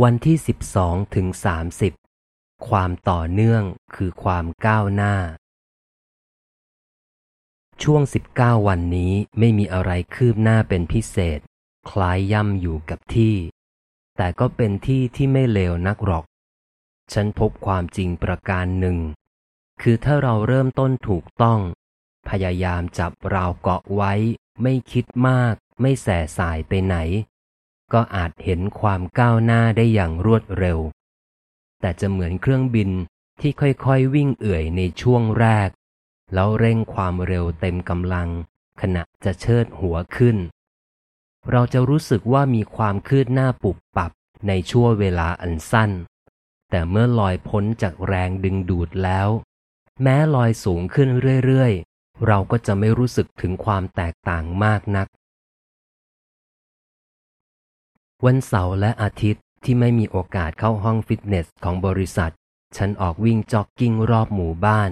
วันที่สิบสองถึงสามสิบความต่อเนื่องคือความก้าวหน้า ช่วงสิบเก้าวันนี้ไม่มีอะไรคืบหน้าเป็นพิเศษ คล้ายย่ำอยู่กับที่ แต่ก็เป็นที่ที่ไม่เลวนักหรอก ฉันพบความจริงประการหนึ่ง คือถ้าเราเริ่มต้นถูกต้อง พยายามจับราวเกาะไว้ ไม่คิดมาก ไม่แส่สายไปไหน ก็อาจเห็นความก้าวหน้าได้อย่างรวดเร็ว แต่จะเหมือนเครื่องบินที่ค่อยๆวิ่งเอื่อยในช่วงแรก แล้วเร่งความเร็วเต็มกำลัง ขณะจะเชิดหัวขึ้น เราจะรู้สึกว่ามีความคืดหน้าปุบปับในช่วงเวลาอันสั้น แต่เมื่อลอยพ้นจากแรงดึงดูดแล้ว แม้ลอยสูงขึ้นเรื่อยๆ เราก็จะไม่รู้สึกถึงความแตกต่างมากนัก วันเสาร์และอาทิตย์ที่ไม่มีโอกาสเข้าห้องฟิตเนสของบริษัท ฉันออกวิ่งจ็อกกิ้งรอบหมู่บ้าน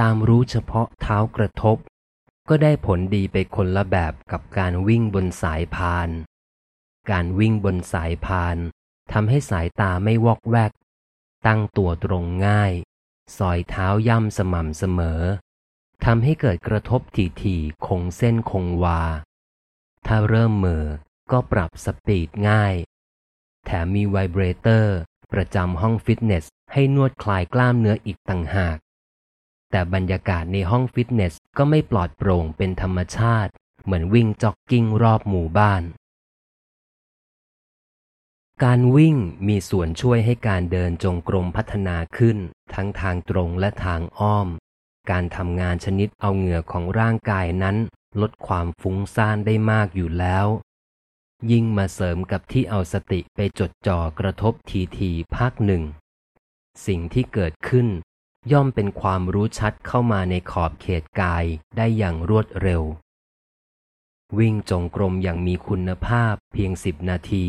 ตามรู้เฉพาะเท้ากระทบ ก็ได้ผลดีไปคนละแบบกับการวิ่งบนสายพาน การวิ่งบนสายพานทำให้สายตาไม่วอกแวก ตั้งตัวตรงง่าย ซอยเท้าย่ำสม่ำเสมอทำให้เกิดกระทบถี่ๆคงเส้นคงวา ถ้าเริ่มเมื่อย ก็ปรับ speed ง่าย แถมมี vibrator ประจำห้องฟิตเนส ให้นวดคลายกล้ามเนื้ออีกต่างหาก แต่บรรยากาศในห้องฟิตเนสก็ไม่ปลอดโปร่งเป็นธรรมชาติ เหมือนวิ่งจ็อกกิ้งรอบหมู่บ้าน การวิ่งมีส่วนช่วยให้การเดินจงกรมพัฒนาขึ้น ทั้งทางตรงและทางอ้อม การทำงานชนิดเอาเหงื่อของร่างกายนั้นลดความฟุ้งซ่านได้มากอยู่แล้ว ยิ่งมาเสริมกับที่เอาสติไปจดจ่อกระทบทีทีภาคหนึ่ง สิ่งที่เกิดขึ้น ย่อมเป็นความรู้ชัดเข้ามาในขอบเขตกายได้อย่างรวดเร็ว วิ่งจงกรมอย่างมีคุณภาพเพียงสิบนาที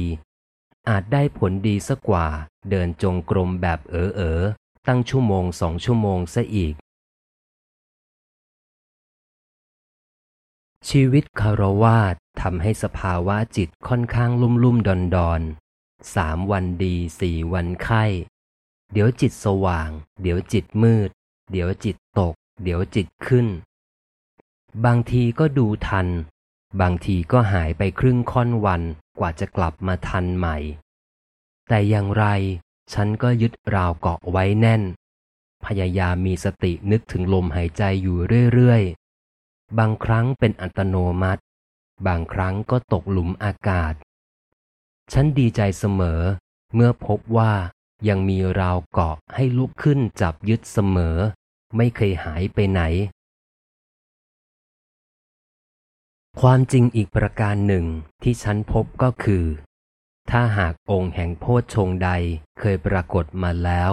อาจได้ผลดีสักกว่า เดินจงกรมแบบเออเออตั้งชั่วโมงสองชั่วโมงซะอีก ชีวิตคารวาสทำให้สภาวะจิตค่อนข้างลุ่มลุ่มดอนดอนสามวันดีสี่วันไข้ เดี๋ยวจิตสว่าง เดี๋ยวจิตมืด เดี๋ยวจิตตก เดี๋ยวจิตขึ้น บางทีก็ดูทัน บางทีก็หายไปครึ่งค่อนวันกว่าจะกลับมาทันใหม่ แต่อย่างไร ฉันก็ยึดราวเกาะไว้แน่น พยายามมีสตินึกถึงลมหายใจอยู่เรื่อย บางครั้งเป็นอัตโนมัติ บางครั้งก็ตกหลุมอากาศ ฉันดีใจเสมอ เมื่อพบว่ายังมีราวเกาะให้ลุกขึ้นจับยึดเสมอ ไม่เคยหายไปไหน ความจริงอีกประการหนึ่งที่ฉันพบก็คือ ถ้าหากองค์แห่งโพชฌงใดเคยปรากฏมาแล้ว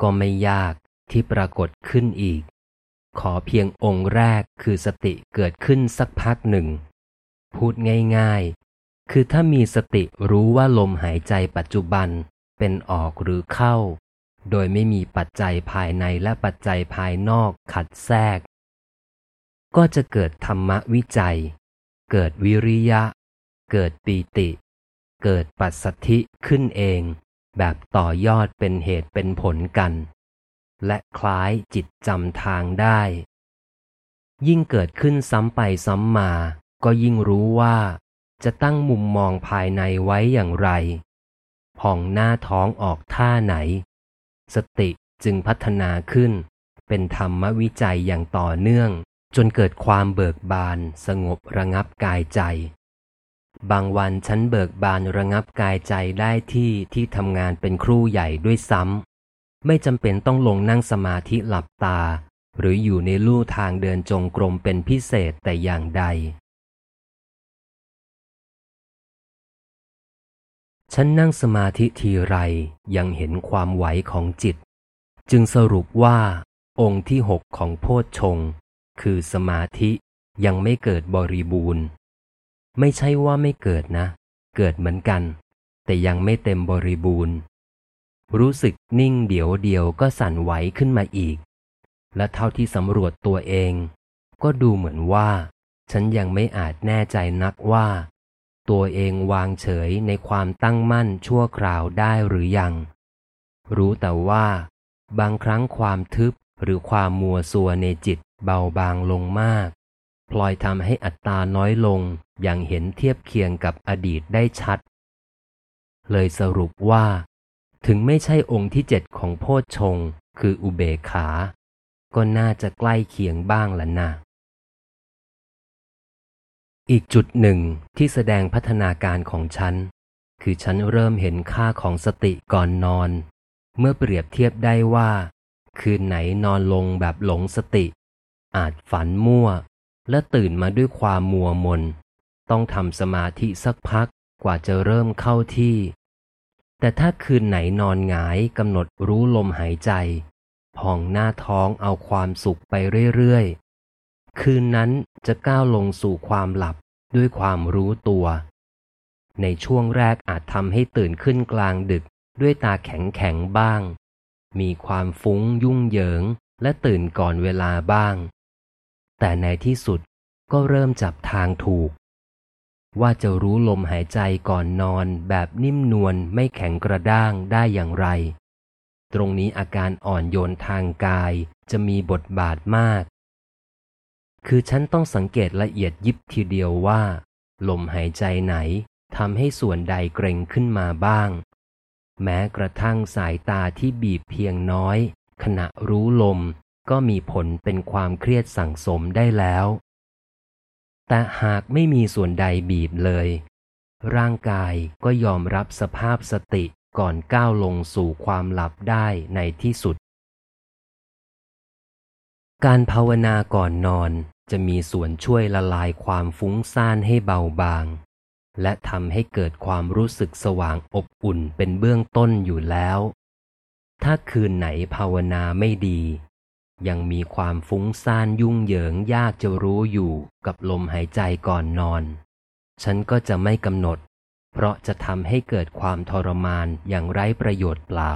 ก็ไม่ยากที่ปรากฏขึ้นอีก ขอเพียงองค์แรกคือสติเกิดขึ้นสักพักหนึ่ง พูดง่ายๆ คือถ้ามีสติรู้ว่าลมหายใจปัจจุบันเป็นออกหรือเข้า โดยไม่มีปัจจัยภายในและปัจจัยภายนอกขัดแทรก ก็จะเกิดธรรมวิจัย เกิดวิริยะ เกิดปีติ เกิดปัสสธิขึ้นเอง แบบต่อยอดเป็นเหตุเป็นผลกัน และคล้ายจิตจำทางได้ ยิ่งเกิดขึ้นซ้ำไปซ้ำมา ก็ยิ่งรู้ว่า จะตั้งมุมมองภายในไว้อย่างไรพองหน้าท้องออกท่าไหน สติจึงพัฒนาขึ้น เป็นธรรมวิจัยอย่างต่อเนื่อง จนเกิดความเบิกบานสงบระงับกายใจ บางวันฉันเบิกบานระงับกายใจได้ที่ที่ทำงานเป็นครูใหญ่ด้วยซ้ำ ไม่จำเป็นต้องลงนั่งสมาธิหลับตา หรืออยู่ในลู่ทางเดินจงกรมเป็นพิเศษแต่อย่างใด ฉันนั่งสมาธิทีไรยังเห็นความไหวของจิต จึงสรุปว่า องค์ที่หกของโพชฌงค์คือสมาธิยังไม่เกิดบริบูรณ์ ไม่ใช่ว่าไม่เกิดนะ เกิดเหมือนกัน แต่ยังไม่เต็มบริบูรณ์ รู้สึกนิ่งเดี๋ยวเดียวก็สั่นไหวขึ้นมาอีก และเท่าที่สำรวจตัวเอง ก็ดูเหมือนว่า ฉันยังไม่อาจแน่ใจนักว่า ตัวเองวางเฉยในความตั้งมั่นชั่วคราวได้หรือยัง รู้แต่ว่า บางครั้งความทึบหรือความมัวสัวในจิตเบาบางลงมาก พลอยทำให้อัตตาน้อยลงอย่างเห็นเทียบเคียงกับอดีตได้ชัด เลยสรุปว่า ถึงไม่ใช่องค์ที่เจ็ดของโพชฌงคืออุเบกขา ก็น่าจะใกล้เคียงบ้างละนะ อีกจุดหนึ่งที่แสดงพัฒนาการของฉัน คือฉันเริ่มเห็นค่าของสติก่อนนอน เมื่อเปรียบเทียบได้ว่า คืนไหนนอนลงแบบหลงสติ อาจฝันมั่ว และตื่นมาด้วยความมัวมน ต้องทำสมาธิสักพักกว่าจะเริ่มเข้าที่ แต่ถ้าคืนไหนนอนหงายกำหนดรู้ลมหายใจ พองหน้าท้องเอาความสุขไปเรื่อยๆ คืนนั้นจะก้าวลงสู่ความหลับด้วยความรู้ตัว ในช่วงแรกอาจทำให้ตื่นขึ้นกลางดึกด้วยตาแข็งๆบ้าง มีความฟุ้งยุ่งเหยิงและตื่นก่อนเวลาบ้าง แต่ในที่สุดก็เริ่มจับทางถูก ว่าจะรู้ลมหายใจก่อนนอนแบบนิ่มนวลไม่แข็งกระด้างได้อย่างไร ตรงนี้อาการอ่อนโยนทางกายจะมีบทบาทมาก คือฉันต้องสังเกตละเอียดยิบทีเดียวว่า ลมหายใจไหนทำให้ส่วนใดเกร็งขึ้นมาบ้าง แม้กระทั่งสายตาที่บีบเพียงน้อย ขณะรู้ลมก็มีผลเป็นความเครียดสั่งสมได้แล้ว แต่หากไม่มีส่วนใดบีบเลย ร่างกายก็ยอมรับสภาพสติก่อนก้าวลงสู่ความหลับได้ในที่สุด การภาวนาก่อนนอนจะมีส่วนช่วยละลายความฟุ้งซ่านให้เบาบาง และทำให้เกิดความรู้สึกสว่างอบอุ่นเป็นเบื้องต้นอยู่แล้ว ถ้าคืนไหนภาวนาไม่ดี ยังมีความฟุ้งซ่านยุ่งเหยิงยากจะรู้อยู่กับลมหายใจก่อนนอน ฉันก็จะไม่กำหนด เพราะจะทำให้เกิดความทรมานอย่างไร้ประโยชน์เปล่า